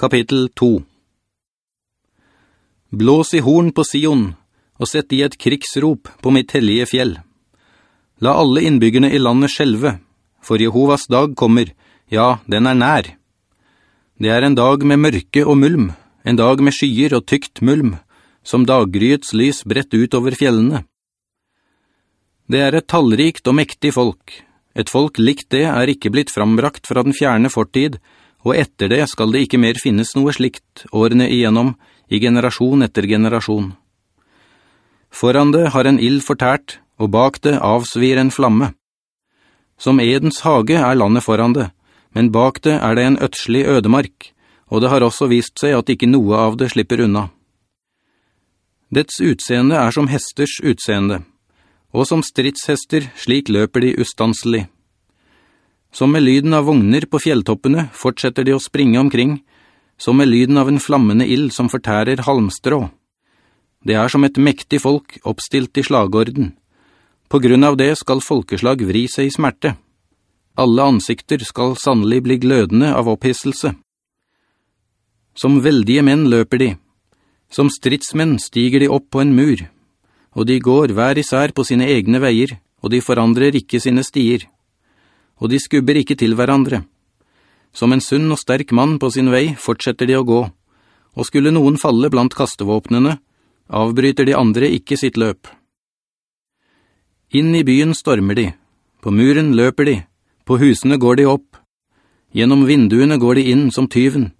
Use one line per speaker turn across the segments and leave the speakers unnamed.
Kapittel 2 Blås i horn på Sion, og sett i et krigsrop på mitt hellige fjell. La alle innbyggerne i landet skjelve, for Jehovas dag kommer, ja, den er nær. Det er en dag med mørke og mulm, en dag med skyer og tykt mulm, som daggryets lys brett ut over fjellene. Det er et tallrikt og mektig folk. Et folk likt det er ikke blitt frambrakt fra den fjerne fortid, og etter det skal det ikke mer finnes noe slikt, årene igjennom, i generasjon etter generasjon. Foran det har en ild fortært, og bak det avsvir en flamme. Som Edens hage er landet foran det, men bak det er det en øtslig ødemark, og det har også vist seg at ikke noe av det slipper unna. Dets utseende er som hesters utseende, og som stridshester slik løper de ustanselig. Som med lyden av vogner på fjelltoppene fortsetter de å springe omkring, som med lyden av en flammende ild som fortærer halmstrå. Det er som et mektig folk oppstilt i slagorden. På grunn av det skal folkeslag vri seg i smerte. Alle ansikter skal sannelig bli glødende av opphisselse. Som veldige menn løper de. Som stridsmenn stiger de opp på en mur, og de går hver især på sine egne veier, og de forandrer ikke sine stier og de skubber ikke til hverandre. Som en sunn og sterk mann på sin vei fortsetter de å gå, og skulle noen falle blant kastevåpnene, avbryter de andre ikke sitt løp. Inn i byen stormer de, på muren løper de, på husene går de opp, gjennom vinduene går de inn som tyven.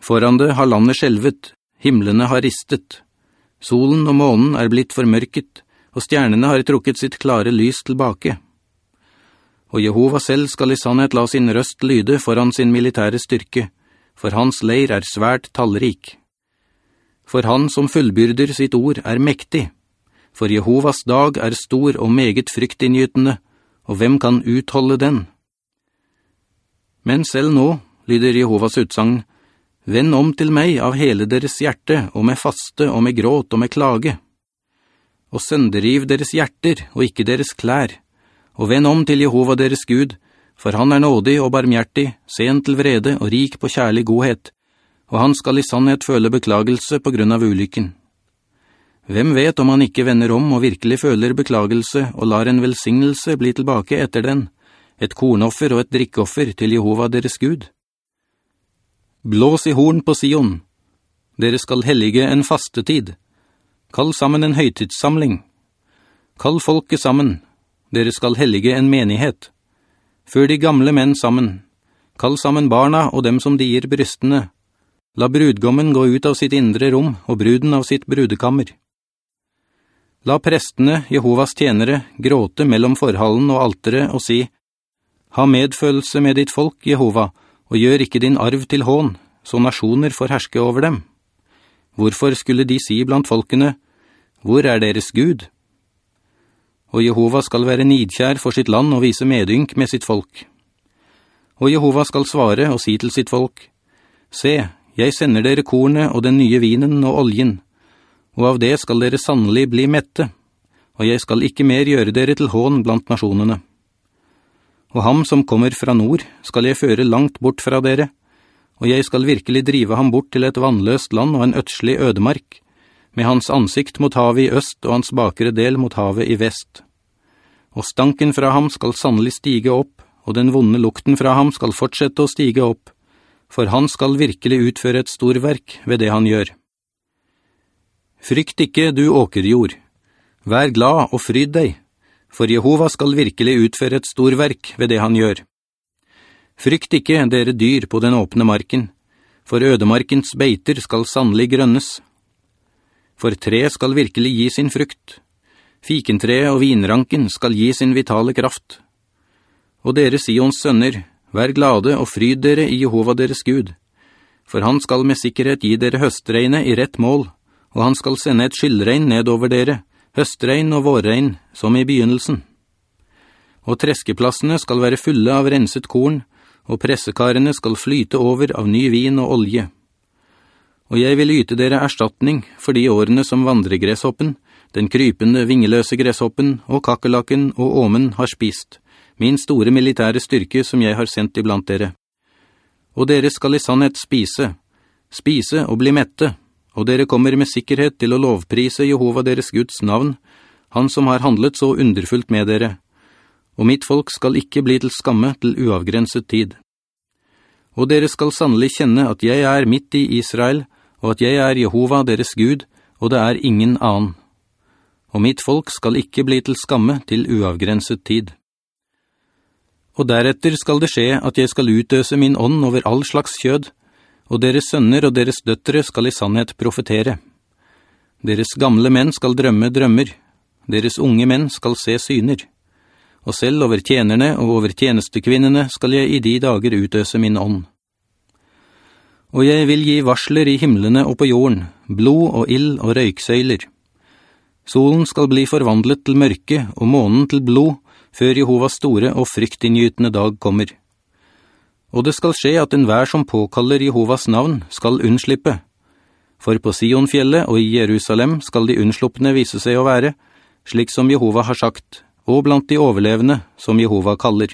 Foran det har landet skjelvet, himmelene har ristet, solen og månen er blitt formørket, og stjernene har trukket sitt klare lys tilbake og Jehova selv skal i sannhet la sin røst lyde foran sin militære styrke, for hans leir er svært tallrik. For han som fullbyrder sitt ord er mektig, for Jehovas dag er stor og meget fryktinngytende, og hvem kan utholde den? Men selv nå, lyder Jehovas utsagn, «Vend om til meg av hele deres hjerte, og med faste, og med gråt, og med klage. Og sønderiv deres hjerter, og ikke deres klær, og vend om til Jehova deres Gud, for han er nådig og barmhjertig, sen til vrede og rik på kjærlig godhet, og han skal i sannhet føle beklagelse på grunn av ulykken. Hvem vet om han ikke vender om og virkelig føler beklagelse og lar en velsignelse bli tilbake etter den, et kornoffer og et drikkoffer til Jehova deres Gud? Blås i horn på Sion. Dere skal hellige en fastetid. Kall sammen en høytidssamling. Kall folket sammen, dere skal hellige en menighet. Før de gamle menn sammen. Kall sammen barna og dem som de gir brystene. La brudgommen gå ut av sitt indre rom og bruden av sitt brudekammer. La prestene, Jehovas tjenere, gråte mellom forhallen og altere og si, «Ha medfølelse med ditt folk, Jehova, og gjør ikke din arv til hån, så nasjoner får herske over dem. Hvorfor skulle de si blant folkene, «Hvor er deres Gud?» Og Jehova skal være nidkjær for sitt land og vise medynk med sitt folk. Og Jehova skal svare og si til sitt folk, «Se, jeg sender dere kornet og den nye vinen og oljen, og av det skal dere sannelig bli mette, og jeg skal ikke mer gjøre dere til hån blant nasjonene. Og ham som kommer fra nord skal jeg føre langt bort fra dere, og jeg skal virkelig drive ham bort til et vannløst land og en øtslig ødemark, med hans ansikt mot havet i øst og hans bakre del mot havet i vest.» Og stanken fra ham skal sannelig stige opp, og den vonde lukten fra ham skal fortsette å stige opp, for han skal virkelig utføre et storverk ved det han gjør. Frykt ikke, du åkerjord. Vær glad og fryd deg, for Jehova skal virkelig utføre et storverk ved det han gjør. Frykt ikke, dere dyr på den åpne marken, for ødemarkens beiter skal sannelig grønnes. For tre skal virkelig gi sin frukt, Fikentreet og vinranken skal gi sin vitale kraft. Og dere Sions sønner, vær glade og fryd dere i Jehova deres Gud, for han skal med sikkerhet gi dere høstregnet i rett mål, og han skal sende et skyldregn nedover dere, høstregn og vårregn, som i begynnelsen. Og treskeplassene skal være fulle av renset korn, og pressekarene skal flyte over av ny vin og olje. Og jeg vil yte dere erstatning for de årene som vandregreshoppen, den krypende, vingeløse gresshoppen og kakkelakken og åmen har spist, min store militære styrke som jeg har sendt iblant dere. Og dere skal i sannhet spise, spise og bli mette, og dere kommer med sikkerhet til å lovprise Jehova deres Guds navn, han som har handlet så underfullt med dere, og mitt folk skal ikke bli til skamme til uavgrenset tid. Og dere skal sannelig kjenne at jeg er midt i Israel, og at jeg er Jehova deres Gud, og det er ingen annen. Og mitt folk skal ikke bli til skamme til uavgrenset tid. Og deretter skal det skje at jeg skal utøse min ånd over all slags kjød, og deres sønner og deres døttere skal i sannhet profetere. Deres gamle menn skal drømme drømmer, deres unge menn skal se syner. Og selv over tjenerne og over tjenestekvinnene skal jeg i de dager utøse min ånd. Og jeg vil gi varsler i himmelene og på jorden, blod og ill og røyksøyler. Solen skal bli forvandlet til mørke og månen til blod, før Jehovas store og fryktinngytende dag kommer. Og det skal skje at enhver som påkaller Jehovas navn skal unnslippe. For på Sionfjellet og i Jerusalem skal de unnsluppene vise seg å være, slik som Jehova har sagt, og blant de overlevende som Jehova kaller.